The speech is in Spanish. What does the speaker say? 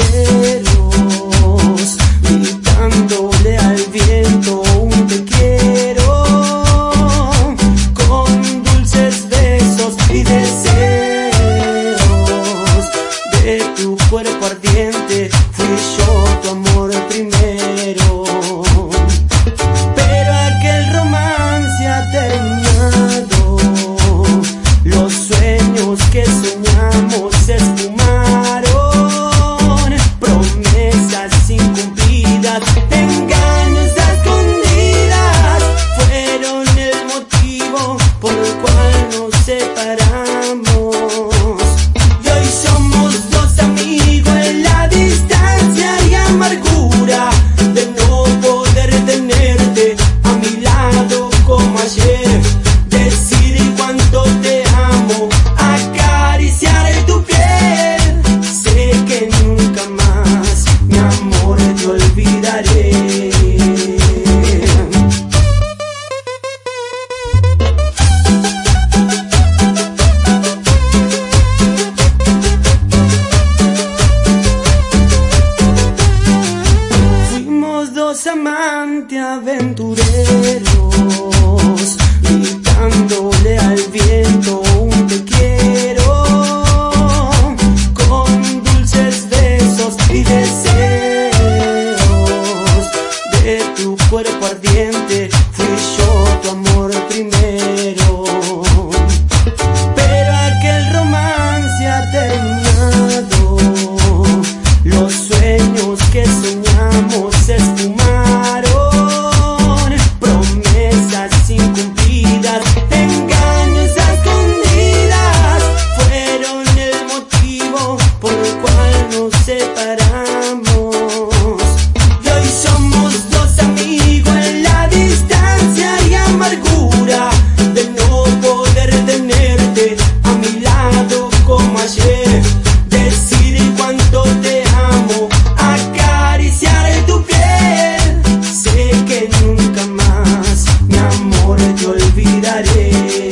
aventureros, aventureros, gritándole al viento un te quiero, con dulces besos y deseos de tu cuerpo ardiente, fui yo tu amor primero. Pero aquel romance ha terminado, los sueños que soñamos esfumados. areia.